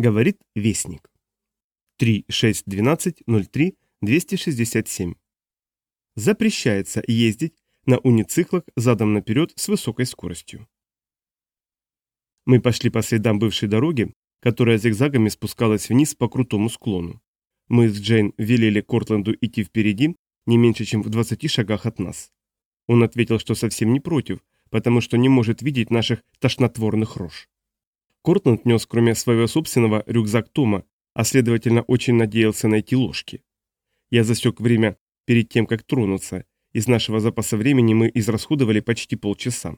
Говорит Вестник. 3.6.12.03.267. Запрещается ездить на унициклах задом наперед с высокой скоростью. Мы пошли по следам бывшей дороги, которая зигзагами спускалась вниз по крутому склону. Мы с Джейн велели Кортленду идти впереди, не меньше, чем в 20 шагах от нас. Он ответил, что совсем не против, потому что не может видеть наших тошнотворных рож. Кортленд нес, кроме своего собственного, рюкзак Тома, а следовательно очень надеялся найти ложки. Я засек время перед тем, как тронуться. Из нашего запаса времени мы израсходовали почти полчаса.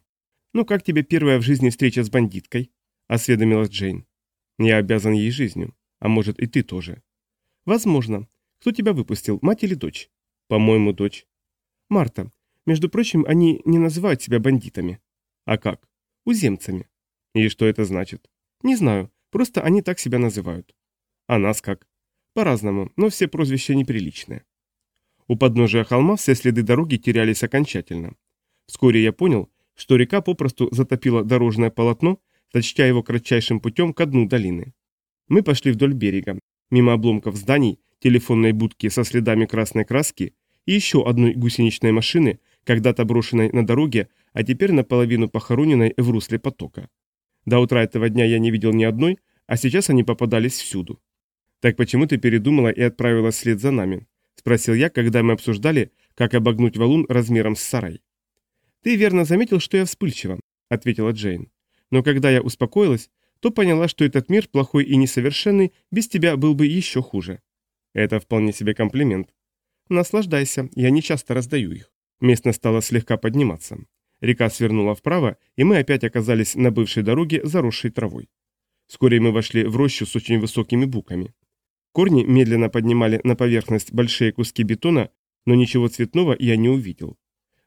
«Ну как тебе первая в жизни встреча с бандиткой?» – осведомилась Джейн. «Я обязан ей жизнью. А может, и ты тоже». «Возможно. Кто тебя выпустил, мать или дочь?» «По-моему, дочь». «Марта. Между прочим, они не называют себя бандитами». «А как?» «Уземцами». «И что это значит?» Не знаю, просто они так себя называют. А нас как? По-разному, но все прозвища неприличные. У подножия холма все следы дороги терялись окончательно. Вскоре я понял, что река попросту затопила дорожное полотно, сочтя его кратчайшим путем к дну долины. Мы пошли вдоль берега, мимо обломков зданий, телефонной будки со следами красной краски и еще одной гусеничной машины, когда-то брошенной на дороге, а теперь наполовину похороненной в русле потока. До утра этого дня я не видел ни одной, а сейчас они попадались всюду. «Так почему ты передумала и отправилась вслед за нами?» – спросил я, когда мы обсуждали, как обогнуть валун размером с сарай. «Ты верно заметил, что я вспыльчива», – ответила Джейн. «Но когда я успокоилась, то поняла, что этот мир, плохой и несовершенный, без тебя был бы еще хуже». Это вполне себе комплимент. Наслаждайся, я не часто раздаю их. Местность стала слегка подниматься. Река свернула вправо, и мы опять оказались на бывшей дороге, заросшей травой. Вскоре мы вошли в рощу с очень высокими буками. Корни медленно поднимали на поверхность большие куски бетона, но ничего цветного я не увидел.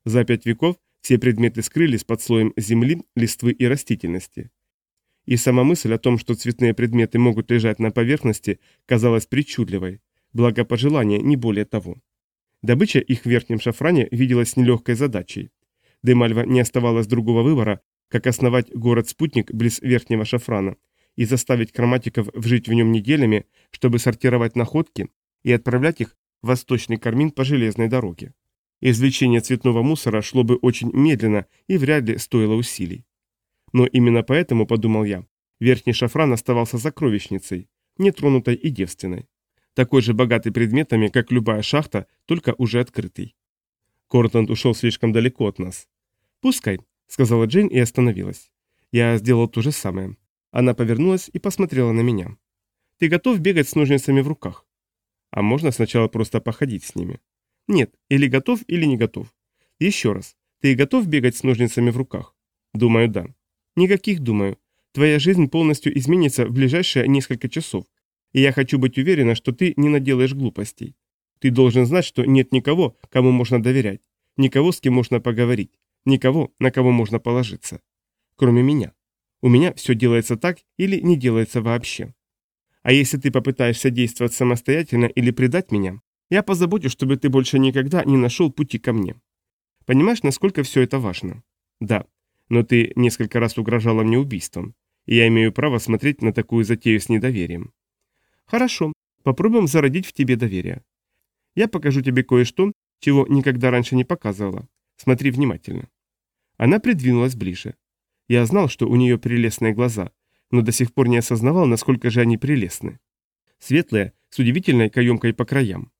За пять веков все предметы скрылись под слоем земли, листвы и растительности. И сама мысль о том, что цветные предметы могут лежать на поверхности, казалась причудливой. Благопожелание, не более того. Добыча их в верхнем шафране виделась нелегкой задачей. Демальва не оставалось другого выбора, как основать город-спутник близ Верхнего Шафрана и заставить кроматиков вжить в нем неделями, чтобы сортировать находки и отправлять их в восточный кармин по железной дороге. Извлечение цветного мусора шло бы очень медленно и вряд ли стоило усилий. Но именно поэтому, подумал я, Верхний Шафран оставался сокровищницей, нетронутой и девственной. Такой же богатый предметами, как любая шахта, только уже открытый. Кортланд ушел слишком далеко от нас. «Пускай», — сказала Джейн и остановилась. Я сделал то же самое. Она повернулась и посмотрела на меня. «Ты готов бегать с ножницами в руках?» «А можно сначала просто походить с ними?» «Нет, или готов, или не готов. Еще раз. Ты готов бегать с ножницами в руках?» «Думаю, да». «Никаких думаю. Твоя жизнь полностью изменится в ближайшие несколько часов. И я хочу быть уверена, что ты не наделаешь глупостей. Ты должен знать, что нет никого, кому можно доверять, никого, с кем можно поговорить. Никого, на кого можно положиться. Кроме меня. У меня все делается так или не делается вообще. А если ты попытаешься действовать самостоятельно или предать меня, я позабочусь, чтобы ты больше никогда не нашел пути ко мне. Понимаешь, насколько все это важно? Да, но ты несколько раз угрожала мне убийством, и я имею право смотреть на такую затею с недоверием. Хорошо, попробуем зародить в тебе доверие. Я покажу тебе кое-что, чего никогда раньше не показывала. Смотри внимательно. Она придвинулась ближе. Я знал, что у нее прелестные глаза, но до сих пор не осознавал, насколько же они прелестны. Светлые, с удивительной каемкой по краям.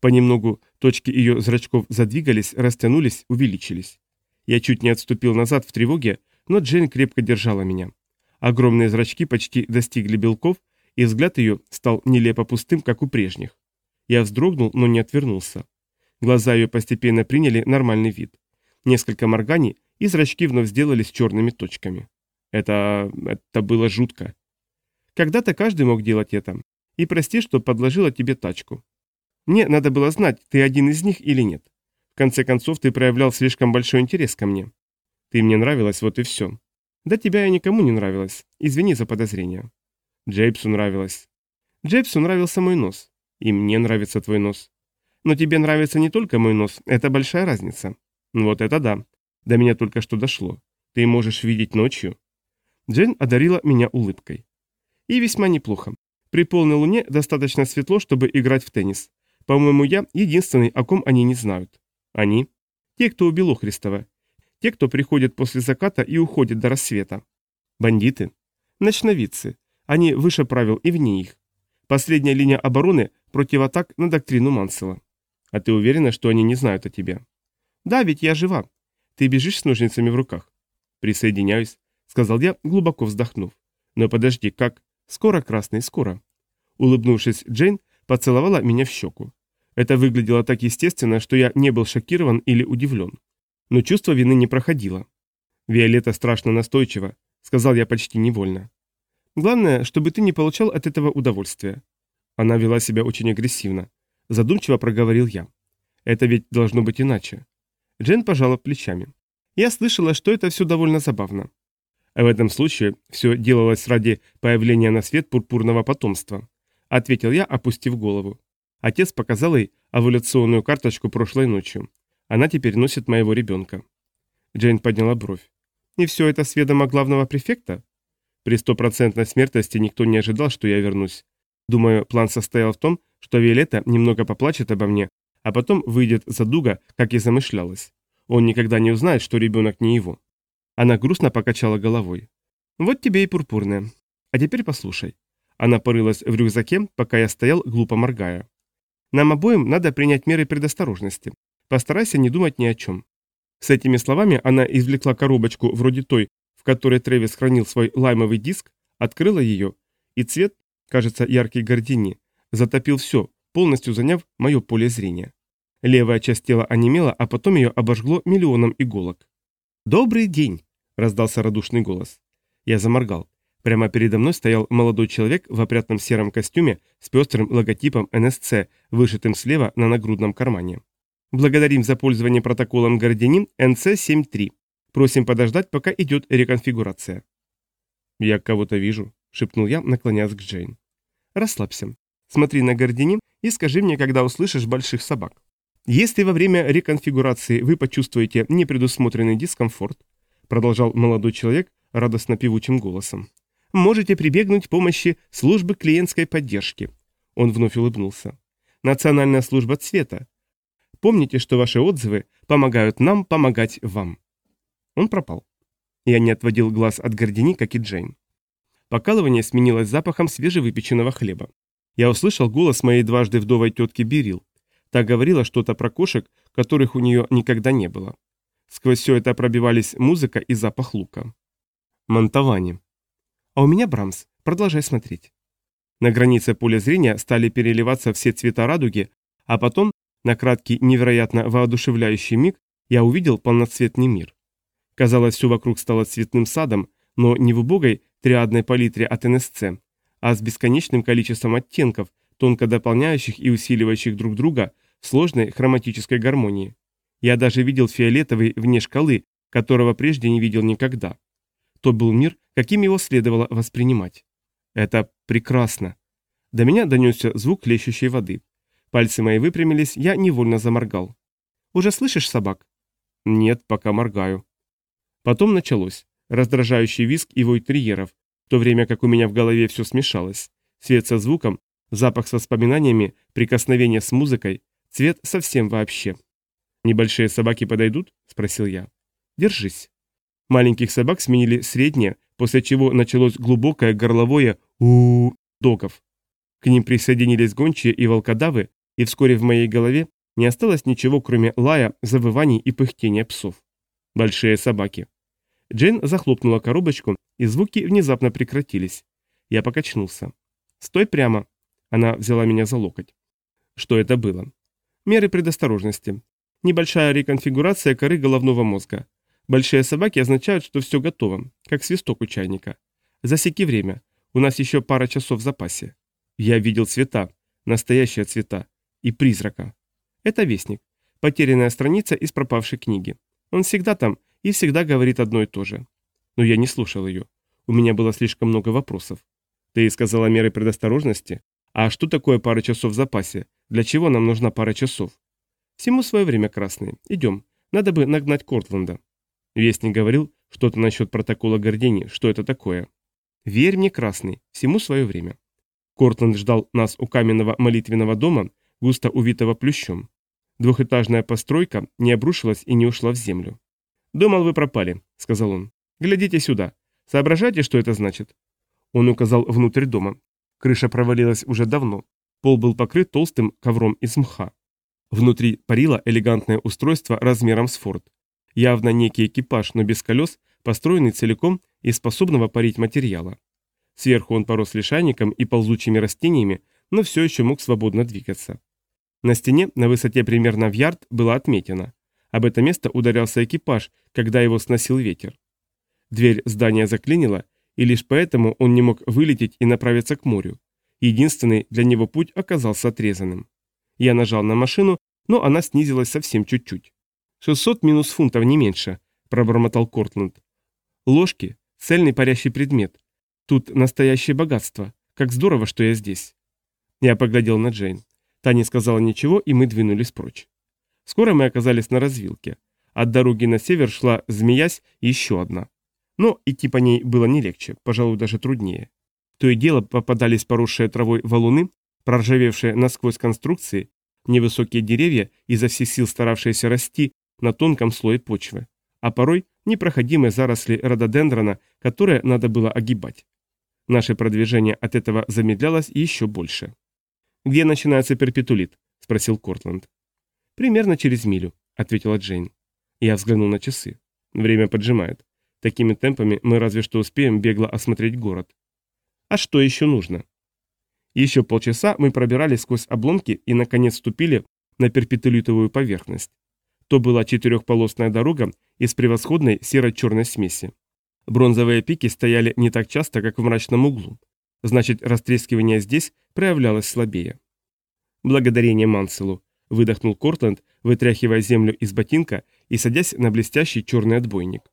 Понемногу точки ее зрачков задвигались, растянулись, увеличились. Я чуть не отступил назад в тревоге, но Джейн крепко держала меня. Огромные зрачки почти достигли белков, и взгляд ее стал нелепо пустым, как у прежних. Я вздрогнул, но не отвернулся. Глаза ее постепенно приняли нормальный вид. Несколько морганий, и зрачки вновь сделались черными точками. Это... это было жутко. Когда-то каждый мог делать это. И прости, что подложила тебе тачку. Мне надо было знать, ты один из них или нет. В конце концов, ты проявлял слишком большой интерес ко мне. Ты мне нравилась, вот и все. Да тебя я никому не нравилась. Извини за подозрение. Джейпсу нравилась. Джейпсу нравился мой нос. И мне нравится твой нос. Но тебе нравится не только мой нос, это большая разница. Вот это да. До меня только что дошло. Ты можешь видеть ночью. Джейн одарила меня улыбкой. И весьма неплохо. При полной луне достаточно светло, чтобы играть в теннис. По-моему, я единственный, о ком они не знают. Они? Те, кто убил Охристова. Те, кто приходит после заката и уходит до рассвета. Бандиты. Ночновидцы. Они выше правил и вне их. Последняя линия обороны против атак на доктрину Мансела. А ты уверена, что они не знают о тебе? Да, ведь я жива. Ты бежишь с ножницами в руках. Присоединяюсь, сказал я, глубоко вздохнув. Но подожди, как? Скоро, красный, скоро. Улыбнувшись, Джейн поцеловала меня в щеку. Это выглядело так естественно, что я не был шокирован или удивлен. Но чувство вины не проходило. Виолетта страшно настойчива, сказал я почти невольно. Главное, чтобы ты не получал от этого удовольствия. Она вела себя очень агрессивно. Задумчиво проговорил я. Это ведь должно быть иначе. Джен пожала плечами. Я слышала, что это все довольно забавно. А в этом случае все делалось ради появления на свет пурпурного потомства. Ответил я, опустив голову. Отец показал ей овуляционную карточку прошлой ночью. Она теперь носит моего ребенка. Джейн подняла бровь. И все это с ведома главного префекта? При стопроцентной смертности никто не ожидал, что я вернусь. Думаю, план состоял в том, что Виолетта немного поплачет обо мне, а потом выйдет за Дуга, как и замышлялось. Он никогда не узнает, что ребенок не его. Она грустно покачала головой. Вот тебе и пурпурная. А теперь послушай. Она порылась в рюкзаке, пока я стоял, глупо моргая. Нам обоим надо принять меры предосторожности. Постарайся не думать ни о чем. С этими словами она извлекла коробочку вроде той, в которой Трэвис хранил свой лаймовый диск, открыла ее, и цвет, кажется, яркий гордини, затопил все, полностью заняв мое поле зрения. Левая часть тела онемела, а потом ее обожгло миллионом иголок. «Добрый день!» – раздался радушный голос. Я заморгал. Прямо передо мной стоял молодой человек в опрятном сером костюме с пестрым логотипом НСЦ, вышитым слева на нагрудном кармане. Благодарим за пользование протоколом Гордини НЦ-73. Просим подождать, пока идет реконфигурация. «Я кого-то вижу», – шепнул я, наклоняясь к Джейн. «Расслабься. Смотри на Гордини и скажи мне, когда услышишь больших собак. Если во время реконфигурации вы почувствуете непредусмотренный дискомфорт, продолжал молодой человек радостно певучим голосом, можете прибегнуть к помощи службы клиентской поддержки. Он вновь улыбнулся. Национальная служба цвета. Помните, что ваши отзывы помогают нам помогать вам. Он пропал. Я не отводил глаз от Гордини, как и Джейн. Покалывание сменилось запахом свежевыпеченного хлеба. Я услышал голос моей дважды вдовой тетки Берил. Та говорила что-то про кошек, которых у нее никогда не было. Сквозь все это пробивались музыка и запах лука. Монтавани. А у меня Брамс. Продолжай смотреть. На границе поля зрения стали переливаться все цвета радуги, а потом, на краткий невероятно воодушевляющий миг, я увидел полноцветный мир. Казалось, все вокруг стало цветным садом, но не в убогой триадной палитре от НСЦ, а с бесконечным количеством оттенков, тонко дополняющих и усиливающих друг друга сложной хроматической гармонии. Я даже видел фиолетовый вне шкалы, которого прежде не видел никогда. То был мир, каким его следовало воспринимать. Это прекрасно. До меня донесся звук лещущей воды. Пальцы мои выпрямились, я невольно заморгал. «Уже слышишь собак?» «Нет, пока моргаю». Потом началось. Раздражающий визг и вой терьеров, в то время как у меня в голове все смешалось. Свет со звуком, запах с воспоминаниями, прикосновение с музыкой, Цвет совсем вообще. «Небольшие собаки подойдут?» – спросил я. «Держись». Маленьких собак сменили средние, после чего началось глубокое горловое у, -у, доков. К ним присоединились гончие и волкодавы, и вскоре в моей голове не осталось ничего, кроме лая, завываний и пыхтения псов. Большие собаки. Джейн захлопнула коробочку, и звуки внезапно прекратились. Я покачнулся. «Стой прямо!» Она взяла меня за локоть. Что это было? Меры предосторожности. Небольшая реконфигурация коры головного мозга. Большие собаки означают, что все готово, как свисток у чайника. Засеки время. У нас еще пара часов в запасе. Я видел цвета, настоящие цвета, и призрака. Это вестник. Потерянная страница из пропавшей книги. Он всегда там и всегда говорит одно и то же. Но я не слушал ее. У меня было слишком много вопросов. Ты сказала меры предосторожности? А что такое пара часов в запасе? Для чего нам нужна пара часов? Всему свое время, красные. Идем. Надо бы нагнать Кортланда. Вестник говорил что-то насчет протокола Гордини. Что это такое? Верь мне, красный, всему свое время. Кортланд ждал нас у каменного молитвенного дома, густо увитого плющом. Двухэтажная постройка не обрушилась и не ушла в землю. «Думал, вы пропали», — сказал он. «Глядите сюда. Соображайте, что это значит?» Он указал внутрь дома. Крыша провалилась уже давно. Пол был покрыт толстым ковром из мха. Внутри парило элегантное устройство размером с форт. Явно некий экипаж, но без колес, построенный целиком из способного парить материала. Сверху он порос лишайником и ползучими растениями, но все еще мог свободно двигаться. На стене, на высоте примерно в ярд, было отметено. Об это место ударялся экипаж, когда его сносил ветер. Дверь здания заклинила, и лишь поэтому он не мог вылететь и направиться к морю. Единственный для него путь оказался отрезанным. Я нажал на машину, но она снизилась совсем чуть-чуть. «600 минус фунтов, не меньше», – пробормотал Кортланд. «Ложки – цельный парящий предмет. Тут настоящее богатство. Как здорово, что я здесь». Я поглядел на Джейн. Та не сказала ничего, и мы двинулись прочь. Скоро мы оказались на развилке. От дороги на север шла, змеясь, еще одна. Но идти по ней было не легче, пожалуй, даже труднее. То и дело попадались поросшие травой валуны, проржавевшие насквозь конструкции, невысокие деревья, изо всех сил старавшиеся расти на тонком слое почвы, а порой непроходимые заросли рододендрона, которые надо было огибать. Наше продвижение от этого замедлялось еще больше. «Где начинается перпетулит?» – спросил Кортланд. «Примерно через милю», – ответила Джейн. Я взглянул на часы. Время поджимает. Такими темпами мы разве что успеем бегло осмотреть город. А что еще нужно? Еще полчаса мы пробирались сквозь обломки и, наконец, ступили на перпетулитовую поверхность. То была четырехполосная дорога из превосходной серо-черной смеси. Бронзовые пики стояли не так часто, как в мрачном углу. Значит, растрескивание здесь проявлялось слабее. Благодарение Манселу, выдохнул Кортленд, вытряхивая землю из ботинка и садясь на блестящий черный отбойник.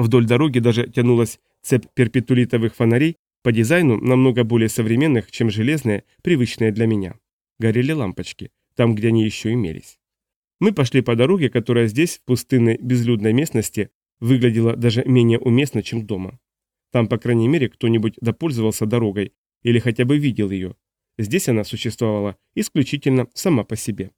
Вдоль дороги даже тянулась цепь перпетулитовых фонарей, по дизайну намного более современных, чем железные, привычные для меня. Горели лампочки, там, где они еще имелись. Мы пошли по дороге, которая здесь, в пустынной безлюдной местности, выглядела даже менее уместно, чем дома. Там, по крайней мере, кто-нибудь допользовался дорогой или хотя бы видел ее. Здесь она существовала исключительно сама по себе.